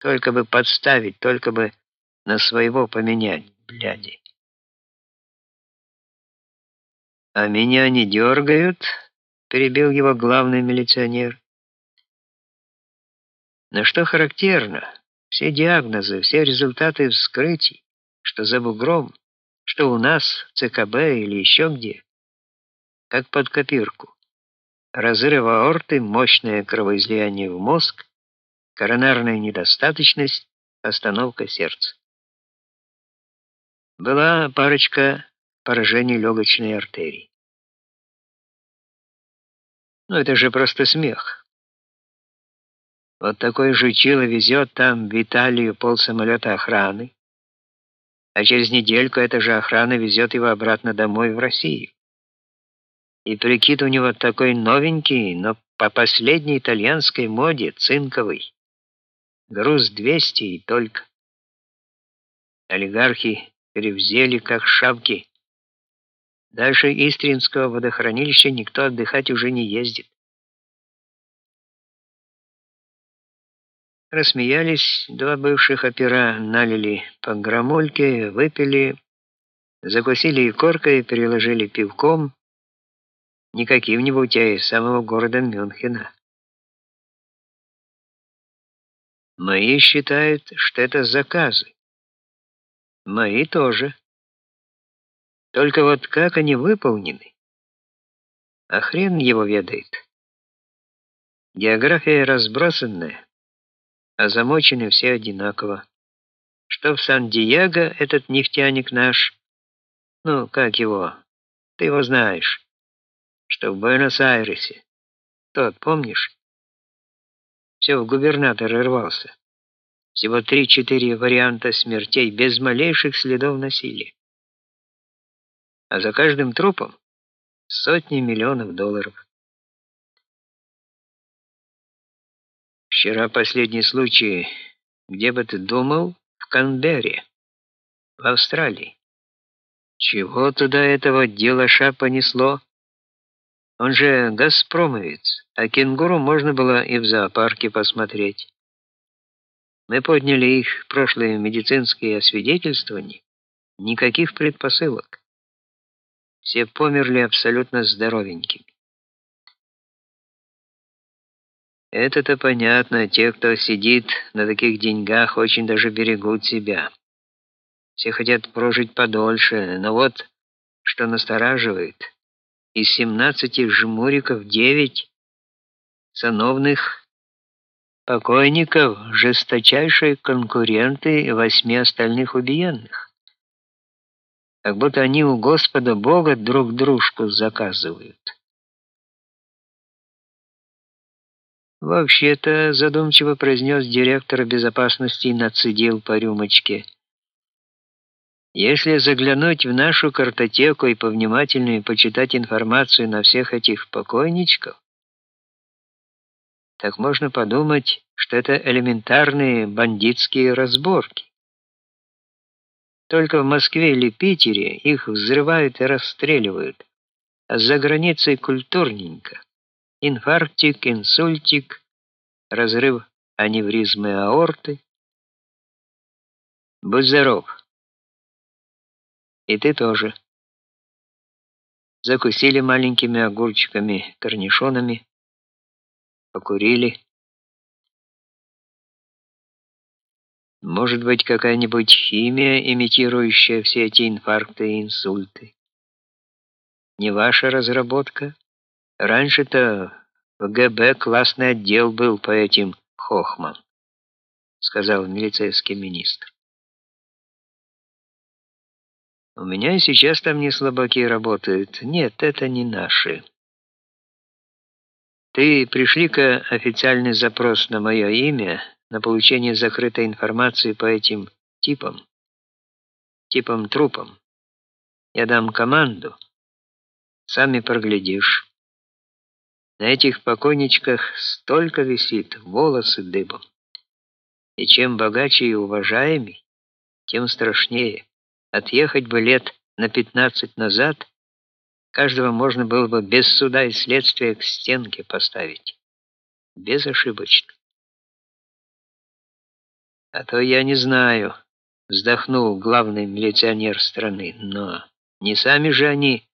Только бы подставить, только бы на своего поменять, бляди. А меня не дергают, перебил его главный милиционер. Но что характерно, все диагнозы, все результаты вскрытий, что за бугром, что у нас в ЦКБ или еще где, как под копирку. Разрыв аорты, мощное кровоизлияние в мозг, коронарная недостаточность, остановка сердца. Была парочка поражений легочной артерии. Ну это же просто смех. Вот такой жучило везет там в Италию полсамолета охраны, а через недельку эта же охрана везет его обратно домой в Россию. И прикид у него такой новенький, но по последней итальянской моде, цинковый. Груз 200 и только. Олигархи перевзели как шавки. Дальше Истринского водохранилища никто отдыхать уже не ездит. Рассмеялись два бывших опера, налили по грамульке, выпили, закусили и переложили пивком, не каким-нибудь, а из самого города Мюнхена. Мои считают, что это заказы. Мои тоже. Только вот как они выполнены? А хрен его ведает. География разбросанная а замочены все одинаково. Что в Сан-Диего этот нефтяник наш, ну, как его, ты его знаешь, что в Буэнос-Айресе, тот, помнишь? Все в губернатора рвался. Всего три-четыре варианта смертей без малейших следов насилия. А за каждым трупом сотни миллионов долларов. Вчера последний случай, где бы ты думал? В Канберре, в Австралии. Чего туда этого делаша понесло? Он же газпромовец, а кенгуру можно было и в зоопарке посмотреть. Мы подняли их прошлые медицинские освидетельствования, никаких предпосылок. Все померли абсолютно здоровенькими. Это-то понятно, те, кто сидит на таких деньгах, очень даже берегут себя. Все хотят прожить подольше, но вот что настораживает, из 17 жмуриков 9 сановных покойников жесточайшие конкуренты восьми остальных убиенных. Как будто они у Господа Бога друг дружку заказывают. Вообще-то, задумчиво произнес директор безопасности и нацедил по рюмочке. Если заглянуть в нашу картотеку и повнимательнее почитать информацию на всех этих покойничков, так можно подумать, что это элементарные бандитские разборки. Только в Москве или Питере их взрывают и расстреливают, а за границей культурненько инфарктик, инсультик, разрыв аневризмы аорты. Будь здоров. И ты тоже. Закусили маленькими огурчиками, корнишонами, покурили. Может быть, какая-нибудь химия, имитирующая все эти инфаркты и инсульты. Не ваша разработка? Раньше-то в ГБ классный отдел был по этим хохмам, сказал милицейский министр. У меня и сейчас там не слабаки работают. Нет, это не наши. Ты пришли-ка официальный запрос на мое имя на получение закрытой информации по этим типам, типам трупам. Я дам команду. Сами проглядишь. На этих покойничках столько висит, волосы дыбом. И чем богаче и уважаемый, тем страшнее. Отъехать бы лет на 15 назад, каждого можно было бы без суда и следствия к стенке поставить. Безошибочно. А то я не знаю, вздохнул главный милиционер страны. Но не сами же они